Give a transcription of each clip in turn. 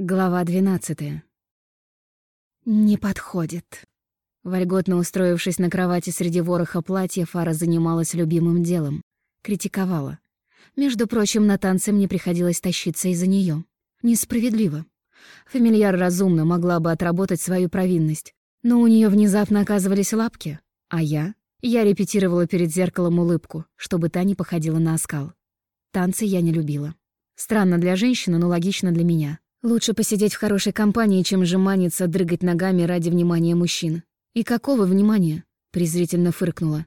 Глава двенадцатая. «Не подходит». Вольготно устроившись на кровати среди вороха платья, Фара занималась любимым делом. Критиковала. Между прочим, на танцы мне приходилось тащиться из-за нее. Несправедливо. Фамильяр разумно могла бы отработать свою провинность, но у нее внезапно оказывались лапки. А я? Я репетировала перед зеркалом улыбку, чтобы та не походила на оскал. Танцы я не любила. Странно для женщины, но логично для меня. Лучше посидеть в хорошей компании, чем жеманиться, дрыгать ногами ради внимания мужчин. И какого внимания? презрительно фыркнула.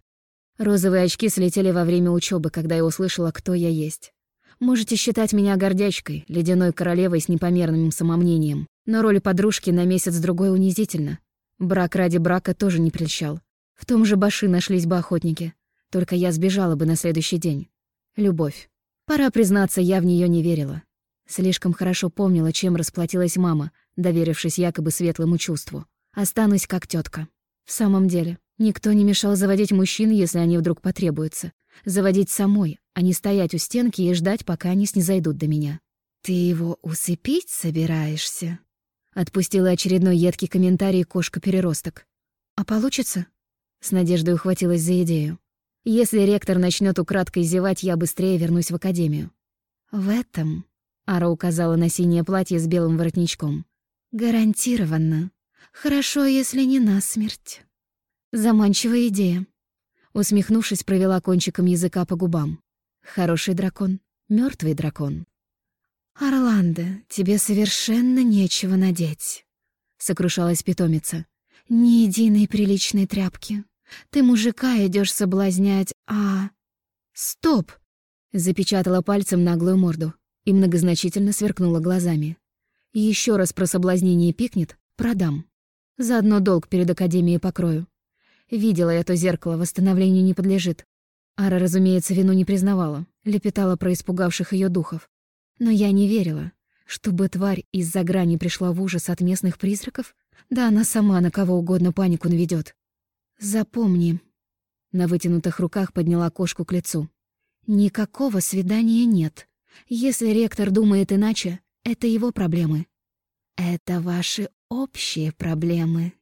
Розовые очки слетели во время учебы, когда я услышала, кто я есть. Можете считать меня гордячкой, ледяной королевой с непомерным самомнением. Но роль подружки на месяц-другой унизительно. Брак ради брака тоже не прельщал. В том же Баши нашлись бы охотники. Только я сбежала бы на следующий день. Любовь. Пора признаться, я в нее не верила. Слишком хорошо помнила, чем расплатилась мама, доверившись якобы светлому чувству. Останусь как тетка. В самом деле, никто не мешал заводить мужчин, если они вдруг потребуются. Заводить самой, а не стоять у стенки и ждать, пока они снизойдут до меня. «Ты его усыпить собираешься?» Отпустила очередной едкий комментарий кошка-переросток. «А получится?» С надеждой ухватилась за идею. «Если ректор начнет украдкой зевать, я быстрее вернусь в академию». «В этом Ара указала на синее платье с белым воротничком. «Гарантированно. Хорошо, если не насмерть». Заманчивая идея. Усмехнувшись, провела кончиком языка по губам. Хороший дракон, мертвый дракон. «Орландо, тебе совершенно нечего надеть», — сокрушалась питомица. «Ни единой приличной тряпки. Ты мужика идешь соблазнять, а...» «Стоп!» — запечатала пальцем наглую морду и многозначительно сверкнула глазами. Еще раз про соблазнение пикнет — продам. Заодно долг перед Академией покрою. Видела я то зеркало, восстановлению не подлежит. Ара, разумеется, вину не признавала, лепетала про испугавших ее духов. Но я не верила, чтобы тварь из-за грани пришла в ужас от местных призраков. Да она сама на кого угодно панику наведет. Запомни. На вытянутых руках подняла кошку к лицу. Никакого свидания нет. Если ректор думает иначе, это его проблемы. Это ваши общие проблемы.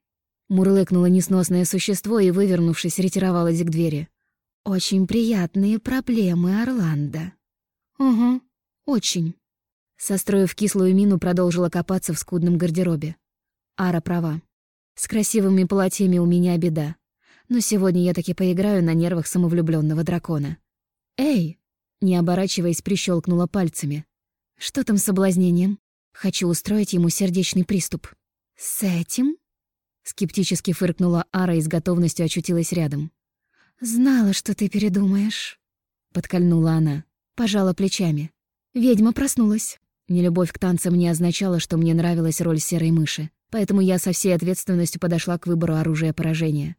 Мурлыкнуло несносное существо и, вывернувшись, ретировалось к двери. Очень приятные проблемы, Орландо. Угу, очень. Состроив кислую мину, продолжила копаться в скудном гардеробе. Ара права. С красивыми платьями у меня беда. Но сегодня я таки поиграю на нервах самовлюбленного дракона. «Эй, не оборачиваясь, прищелкнула пальцами. «Что там с соблазнением? Хочу устроить ему сердечный приступ». «С этим?» Скептически фыркнула Ара и с готовностью очутилась рядом. «Знала, что ты передумаешь», — подкольнула она. Пожала плечами. Ведьма проснулась. Нелюбовь к танцам не означала, что мне нравилась роль серой мыши, поэтому я со всей ответственностью подошла к выбору оружия поражения.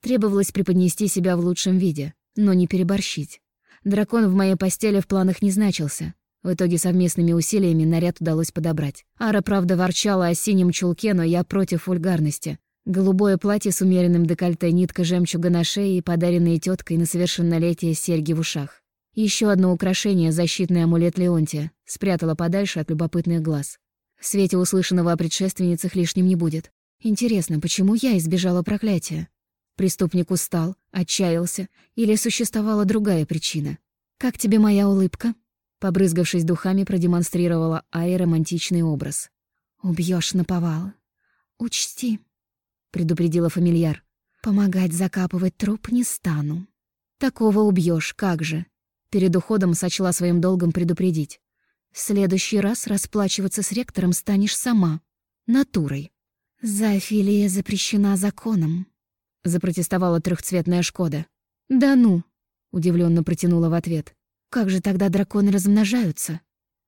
Требовалось преподнести себя в лучшем виде, но не переборщить. Дракон в моей постели в планах не значился. В итоге совместными усилиями наряд удалось подобрать. Ара, правда, ворчала о синем чулке, но я против вульгарности. Голубое платье с умеренным декольте, нитка жемчуга на шее и подаренные теткой на совершеннолетие серьги в ушах. Еще одно украшение — защитный амулет Леонтия. Спрятала подальше от любопытных глаз. В свете услышанного о предшественницах лишним не будет. Интересно, почему я избежала проклятия? Преступник устал, отчаялся или существовала другая причина? «Как тебе моя улыбка?» Побрызгавшись духами, продемонстрировала Ай романтичный образ. Убьешь наповал. Учти», — предупредила фамильяр. «Помогать закапывать труп не стану». «Такого убьешь, как же?» Перед уходом сочла своим долгом предупредить. «В следующий раз расплачиваться с ректором станешь сама. Натурой». «Зоофилия запрещена законом», — запротестовала трехцветная Шкода. «Да ну!» — удивленно протянула в ответ. «Как же тогда драконы размножаются?»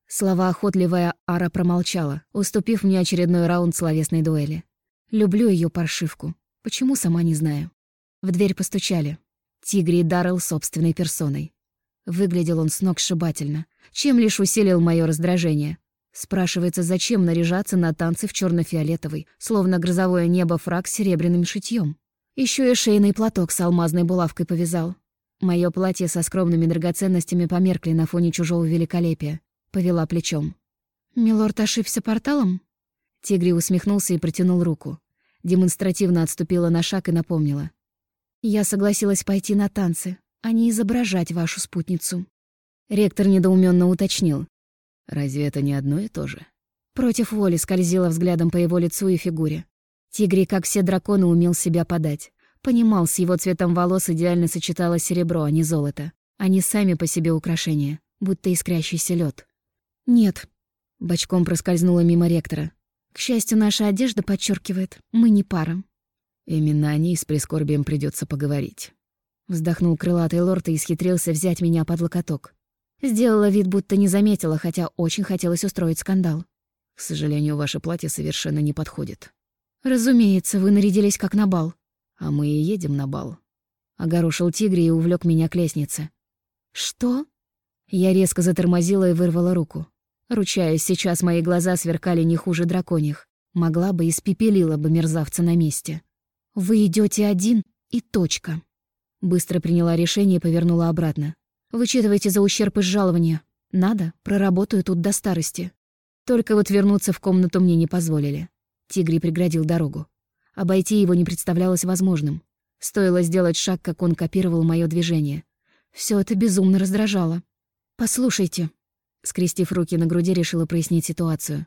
Слова охотливая Ара промолчала, уступив мне очередной раунд словесной дуэли. Люблю ее паршивку. Почему, сама не знаю. В дверь постучали. Тигри Даррелл собственной персоной. Выглядел он с ног сшибательно, чем лишь усилил мое раздражение. Спрашивается, зачем наряжаться на танцы в черно фиолетовый словно грозовое небо фраг с серебряным шитьем. Еще и шейный платок с алмазной булавкой повязал. Мое платье со скромными драгоценностями померкли на фоне чужого великолепия. Повела плечом. «Милорд ошибся порталом?» Тигри усмехнулся и протянул руку. Демонстративно отступила на шаг и напомнила. «Я согласилась пойти на танцы, а не изображать вашу спутницу». Ректор недоуменно уточнил. «Разве это не одно и то же?» Против воли скользила взглядом по его лицу и фигуре. Тигри, как все драконы, умел себя подать. Понимал, с его цветом волос идеально сочеталось серебро, а не золото. Они сами по себе украшения, будто искрящийся лед. «Нет», — бочком проскользнула мимо ректора. «К счастью, наша одежда подчеркивает, мы не пара». «Именно о ней с прискорбием придется поговорить». Вздохнул крылатый лорд и исхитрился взять меня под локоток. Сделала вид, будто не заметила, хотя очень хотелось устроить скандал. «К сожалению, ваше платье совершенно не подходит». «Разумеется, вы нарядились как на бал». «А мы и едем на бал». Огорошил тигре и увлек меня к лестнице. «Что?» Я резко затормозила и вырвала руку. Ручаюсь, сейчас мои глаза сверкали не хуже драконьих. Могла бы, испепелила бы мерзавца на месте. «Вы идете один, и точка». Быстро приняла решение и повернула обратно. «Вычитывайте за ущерб из жалования. Надо, проработаю тут до старости». Только вот вернуться в комнату мне не позволили. Тигри преградил дорогу. Обойти его не представлялось возможным. Стоило сделать шаг, как он копировал мое движение. Все это безумно раздражало. «Послушайте», — скрестив руки на груди, решила прояснить ситуацию.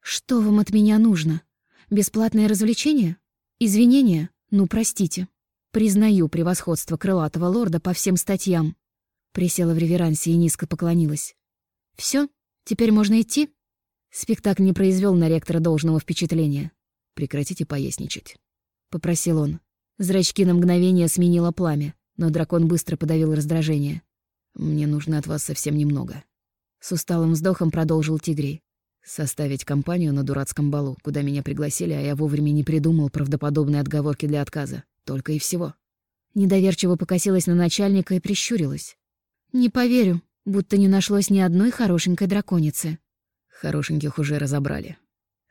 «Что вам от меня нужно? Бесплатное развлечение? Извинения? Ну, простите. Признаю превосходство крылатого лорда по всем статьям». Присела в реверансе и низко поклонилась. Все, Теперь можно идти?» Спектакль не произвел на ректора должного впечатления. «Прекратите поясничать», — попросил он. Зрачки на мгновение сменило пламя но дракон быстро подавил раздражение. «Мне нужно от вас совсем немного». С усталым вздохом продолжил Тигрей. «Составить компанию на дурацком балу, куда меня пригласили, а я вовремя не придумал правдоподобные отговорки для отказа. Только и всего». Недоверчиво покосилась на начальника и прищурилась. «Не поверю, будто не нашлось ни одной хорошенькой драконицы». «Хорошеньких уже разобрали».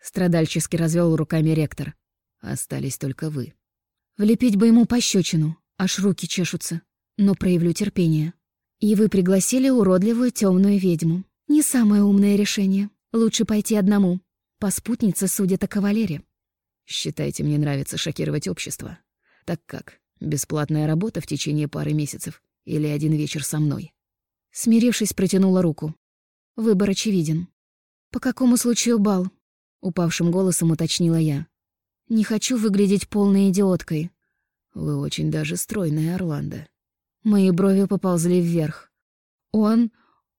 Страдальчески развел руками ректор. «Остались только вы». Влепить бы ему пощечину, Аж руки чешутся. Но проявлю терпение. И вы пригласили уродливую темную ведьму. Не самое умное решение. Лучше пойти одному. По спутнице судят о кавалере. Считайте, мне нравится шокировать общество. Так как? Бесплатная работа в течение пары месяцев или один вечер со мной? Смирившись, протянула руку. Выбор очевиден. «По какому случаю бал?» — упавшим голосом уточнила я. «Не хочу выглядеть полной идиоткой. Вы очень даже стройная, Орландо. Мои брови поползли вверх. Он...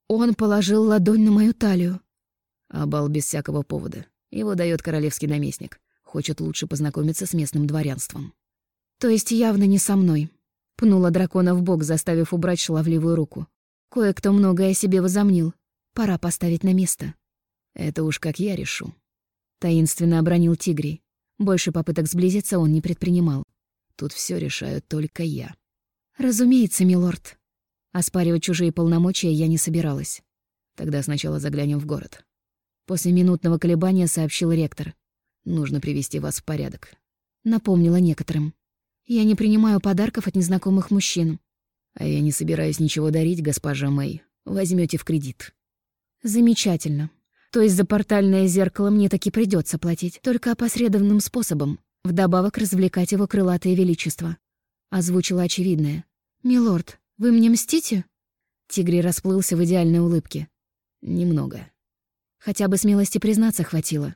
он положил ладонь на мою талию. А бал без всякого повода. Его дает королевский наместник. Хочет лучше познакомиться с местным дворянством. То есть явно не со мной. Пнула дракона в бок, заставив убрать шаловливую руку. Кое-кто многое о себе возомнил. Пора поставить на место. Это уж как я решу. Таинственно обронил Тигрий. Больше попыток сблизиться он не предпринимал. Тут все решаю только я. Разумеется, милорд. Оспаривать чужие полномочия я не собиралась. Тогда сначала заглянем в город. После минутного колебания сообщил ректор. Нужно привести вас в порядок. Напомнила некоторым. Я не принимаю подарков от незнакомых мужчин. А я не собираюсь ничего дарить, госпожа Мэй. Возьмете в кредит. Замечательно. То есть за портальное зеркало мне таки придется платить, только опосредованным способом. Вдобавок развлекать его крылатое величество. Озвучила очевидное. «Милорд, вы мне мстите?» Тигри расплылся в идеальной улыбке. «Немного». Хотя бы смелости признаться хватило.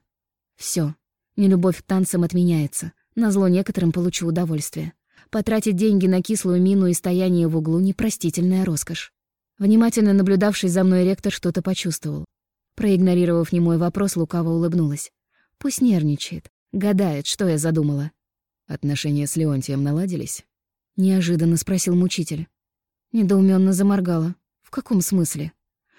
Все, нелюбовь к танцам отменяется. Назло некоторым получу удовольствие. Потратить деньги на кислую мину и стояние в углу — непростительная роскошь. Внимательно наблюдавший за мной ректор что-то почувствовал. Проигнорировав немой вопрос, лукаво улыбнулась. Пусть нервничает. Гадает, что я задумала. Отношения с Леонтием наладились? Неожиданно спросил мучитель. Недоуменно заморгала. В каком смысле?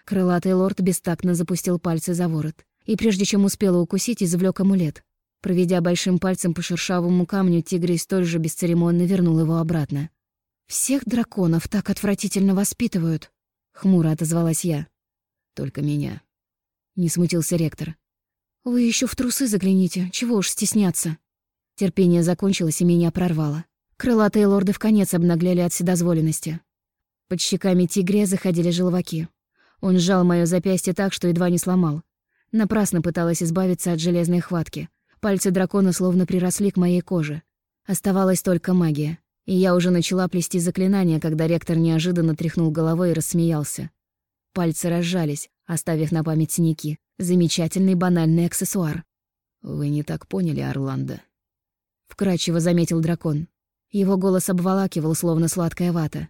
Крылатый лорд бестактно запустил пальцы за ворот. И прежде чем успела укусить, извлек амулет. Проведя большим пальцем по шершавому камню, тигрей столь же бесцеремонно вернул его обратно. «Всех драконов так отвратительно воспитывают», — хмуро отозвалась я. «Только меня», — не смутился ректор. «Вы еще в трусы загляните, чего уж стесняться». Терпение закончилось и меня прорвало. Крылатые лорды в конец обнагляли от вседозволенности. Под щеками тигря заходили желваки. Он сжал моё запястье так, что едва не сломал. Напрасно пыталась избавиться от железной хватки. Пальцы дракона словно приросли к моей коже. Оставалась только магия. И я уже начала плести заклинание, когда ректор неожиданно тряхнул головой и рассмеялся. Пальцы разжались, оставив на память синяки. Замечательный банальный аксессуар. «Вы не так поняли, Орландо», — вкрадчиво заметил дракон. Его голос обволакивал, словно сладкая вата.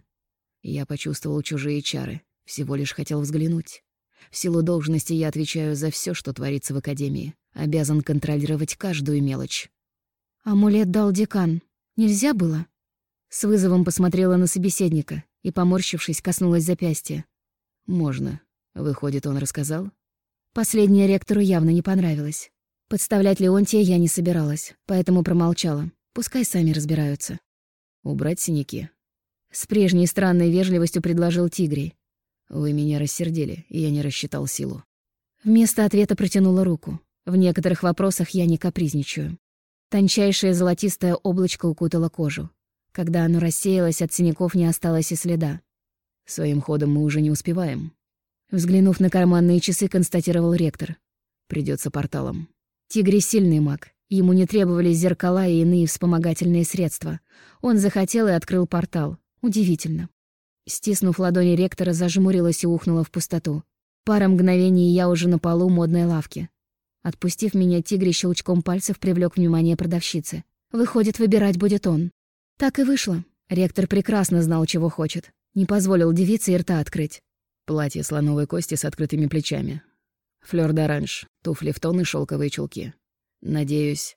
Я почувствовал чужие чары, всего лишь хотел взглянуть. В силу должности я отвечаю за все, что творится в Академии. Обязан контролировать каждую мелочь. «Амулет дал декан. Нельзя было?» С вызовом посмотрела на собеседника и, поморщившись, коснулась запястья. «Можно. Выходит, он рассказал?» Последнее ректору явно не понравилось. Подставлять Леонтия я не собиралась, поэтому промолчала. Пускай сами разбираются. «Убрать синяки?» С прежней странной вежливостью предложил Тигрий. «Вы меня рассердили, и я не рассчитал силу». Вместо ответа протянула руку. В некоторых вопросах я не капризничаю. Тончайшее золотистое облачко укутало кожу. Когда оно рассеялось, от синяков не осталось и следа. «Своим ходом мы уже не успеваем», Взглянув на карманные часы, констатировал ректор. Придется порталом. Тигри сильный маг. Ему не требовались зеркала и иные вспомогательные средства. Он захотел и открыл портал. Удивительно. Стиснув ладони ректора, зажмурилась и ухнула в пустоту. Пара мгновений, и я уже на полу модной лавки. Отпустив меня, тигри щелчком пальцев привлек внимание продавщицы. Выходит, выбирать будет он. Так и вышло. Ректор прекрасно знал, чего хочет. Не позволил девице и рта открыть. Платье слоновой кости с открытыми плечами. Флёр д'оранж, туфли в тон и шелковые чулки. Надеюсь,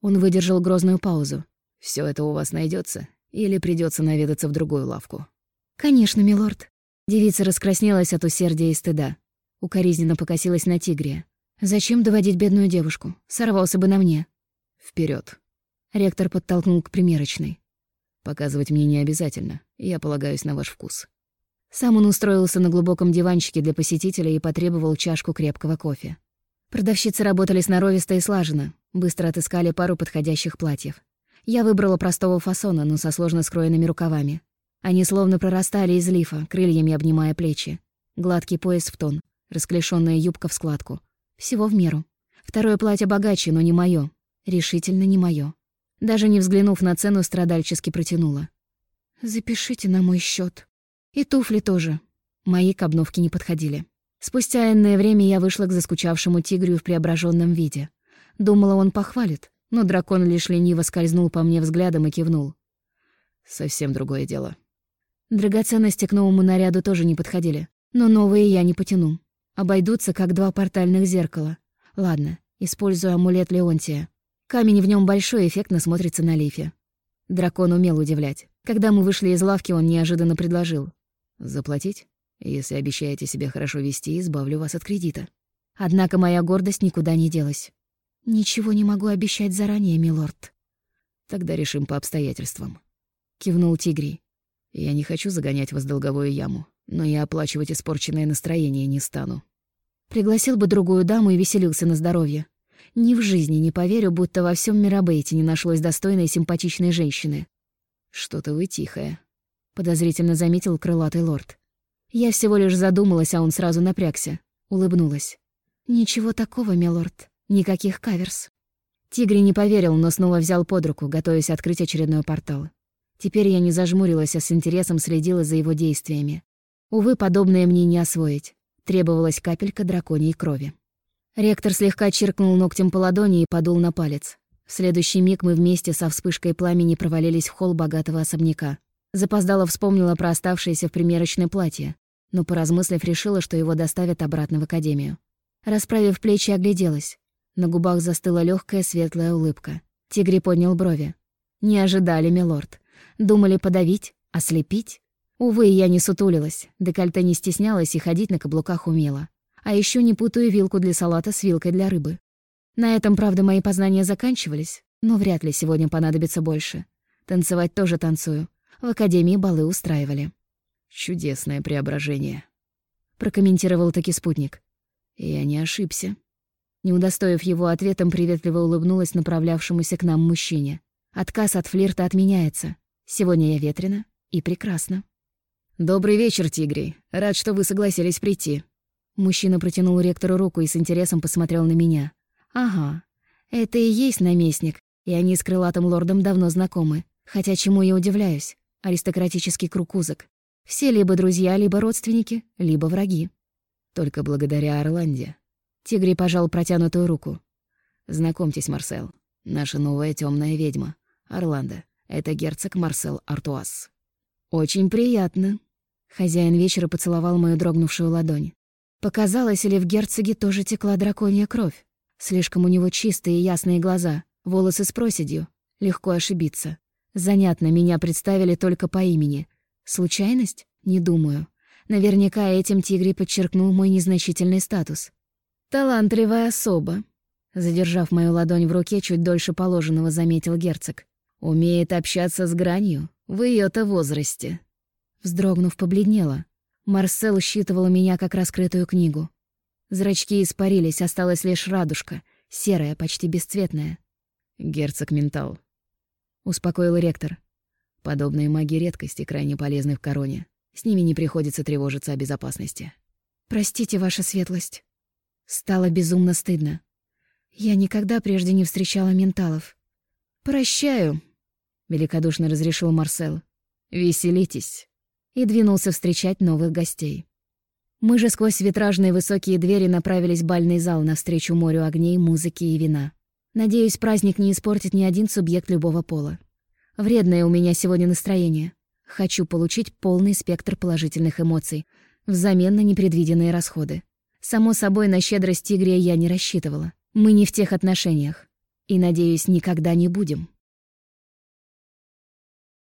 он выдержал грозную паузу. Все это у вас найдется, или придется наведаться в другую лавку. Конечно, милорд. Девица раскраснелась от усердия и стыда. Укоризненно покосилась на тигре. Зачем доводить бедную девушку? Сорвался бы на мне. Вперед. Ректор подтолкнул к примерочной. Показывать мне не обязательно. Я полагаюсь на ваш вкус. Сам он устроился на глубоком диванчике для посетителей и потребовал чашку крепкого кофе. Продавщицы работали сноровисто и слаженно, быстро отыскали пару подходящих платьев. Я выбрала простого фасона, но со сложно скроенными рукавами. Они словно прорастали из лифа, крыльями обнимая плечи. Гладкий пояс в тон, расклешенная юбка в складку. Всего в меру. Второе платье богаче, но не моё. Решительно не моё. Даже не взглянув на цену, страдальчески протянула. «Запишите на мой счет. И туфли тоже. Мои к обновке не подходили. Спустя энное время я вышла к заскучавшему тигрю в преображенном виде. Думала, он похвалит, но дракон лишь лениво скользнул по мне взглядом и кивнул. «Совсем другое дело». Драгоценности к новому наряду тоже не подходили, но новые я не потяну. Обойдутся, как два портальных зеркала. Ладно, использую амулет Леонтия. Камень в нем большой, эффектно смотрится на лифе. Дракон умел удивлять. Когда мы вышли из лавки, он неожиданно предложил. Заплатить? Если обещаете себя хорошо вести, избавлю вас от кредита. Однако моя гордость никуда не делась. Ничего не могу обещать заранее, милорд. Тогда решим по обстоятельствам. Кивнул Тигри. Я не хочу загонять вас в долговую яму, но и оплачивать испорченное настроение не стану. Пригласил бы другую даму и веселился на здоровье. Ни в жизни не поверю, будто во всем Мирабейте не нашлось достойной и симпатичной женщины. Что-то вы тихая, подозрительно заметил крылатый лорд. Я всего лишь задумалась, а он сразу напрягся. Улыбнулась. «Ничего такого, милорд. Никаких каверс». Тигри не поверил, но снова взял под руку, готовясь открыть очередной портал. Теперь я не зажмурилась, а с интересом следила за его действиями. Увы, подобное мне не освоить. Требовалась капелька драконьей крови. Ректор слегка чиркнул ногтем по ладони и подул на палец. В следующий миг мы вместе со вспышкой пламени провалились в холл богатого особняка. Запоздала вспомнила про оставшееся в примерочное платье, но, поразмыслив, решила, что его доставят обратно в академию. Расправив плечи, огляделась. На губах застыла легкая светлая улыбка. Тигри поднял брови. «Не ожидали, милорд. Думали подавить? Ослепить?» Увы, я не сутулилась, декольте не стеснялась и ходить на каблуках умела. А еще не путаю вилку для салата с вилкой для рыбы. На этом, правда, мои познания заканчивались, но вряд ли сегодня понадобится больше. Танцевать тоже танцую, в академии балы устраивали. «Чудесное преображение», — прокомментировал таки спутник. «Я не ошибся». Не удостоив его ответом, приветливо улыбнулась направлявшемуся к нам мужчине. Отказ от флирта отменяется. Сегодня я ветрена и прекрасна. «Добрый вечер, Тигри. Рад, что вы согласились прийти». Мужчина протянул ректору руку и с интересом посмотрел на меня. «Ага, это и есть наместник, и они с крылатым лордом давно знакомы. Хотя чему я удивляюсь? Аристократический круг узок. Все либо друзья, либо родственники, либо враги. Только благодаря Орланде. Тигри пожал протянутую руку. Знакомьтесь, Марсел. Наша новая темная ведьма. Орландо. Это герцог Марсел Артуас. Очень приятно. Хозяин вечера поцеловал мою дрогнувшую ладонь. Показалось, ли в герцоге тоже текла драконья кровь? Слишком у него чистые и ясные глаза, волосы с проседью. Легко ошибиться. Занятно, меня представили только по имени. Случайность? Не думаю. Наверняка этим Тигри подчеркнул мой незначительный статус. «Талантливая особа», — задержав мою ладонь в руке чуть дольше положенного, заметил герцог. «Умеет общаться с гранью в ее то возрасте». Вздрогнув, побледнела. Марсел считывала меня как раскрытую книгу. Зрачки испарились, осталась лишь радужка, серая, почти бесцветная. «Герцог Ментал», — успокоил ректор. «Подобные маги редкости крайне полезны в короне. С ними не приходится тревожиться о безопасности». «Простите, ваша светлость». Стало безумно стыдно. Я никогда прежде не встречала менталов. «Прощаю», — великодушно разрешил Марсел. «Веселитесь». И двинулся встречать новых гостей. Мы же сквозь витражные высокие двери направились в бальный зал навстречу морю огней, музыки и вина. Надеюсь, праздник не испортит ни один субъект любого пола. Вредное у меня сегодня настроение. Хочу получить полный спектр положительных эмоций, взамен на непредвиденные расходы. Само собой, на щедрость Тигрия я не рассчитывала. Мы не в тех отношениях. И, надеюсь, никогда не будем.